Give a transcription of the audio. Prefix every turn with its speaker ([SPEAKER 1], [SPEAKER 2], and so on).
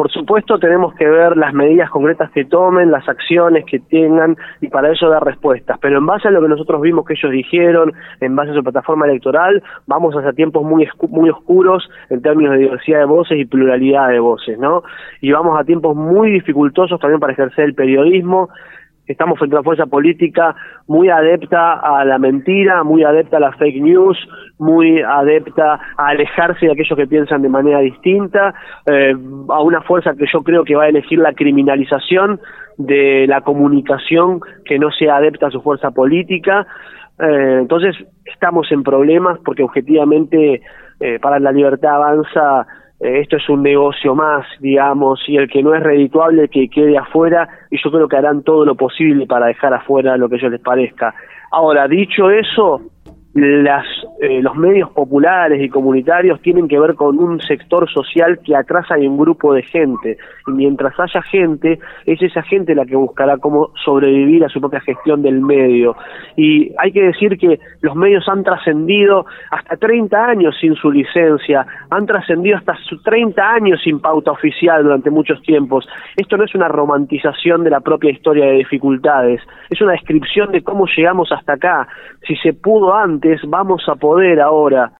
[SPEAKER 1] Por supuesto tenemos que ver las medidas concretas que tomen, las acciones que tengan y para eso dar respuestas, pero en base a lo que nosotros vimos que ellos dijeron, en base a su plataforma electoral, vamos hacia tiempos muy, muy oscuros en términos de diversidad de voces y pluralidad de voces, ¿no? Y vamos a tiempos muy dificultosos también para ejercer el periodismo, estamos frente a una fuerza política muy adepta a la mentira, muy adepta a la fake news, muy adepta a alejarse de aquellos que piensan de manera distinta, eh, a una fuerza que yo creo que va a elegir la criminalización de la comunicación que no sea adepta a su fuerza política. Eh, entonces estamos en problemas porque objetivamente eh, para la libertad avanza eh, esto es un negocio más, digamos, y el que no es redituable, que quede afuera, y yo creo que harán todo lo posible para dejar afuera lo que a ellos les parezca. Ahora, dicho eso, las, eh, los medios populares y comunitarios tienen que ver con un sector social que atrás hay un grupo de gente. Y mientras haya gente es esa gente la que buscará cómo sobrevivir a su propia gestión del medio. Y hay que decir que los medios han trascendido hasta 30 años sin su licencia han trascendido hasta 30 años sin pauta oficial durante muchos tiempos. Esto no es una romantización de la propia historia de dificultades es una descripción de cómo llegamos hasta acá. Si se pudo antes vamos a poder ahora